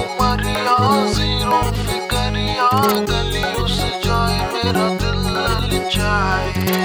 Umaria zero फिकरिया गली उस जाए मेरा दिल ललचाए।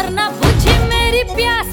वरना बुझे मेरी प्यास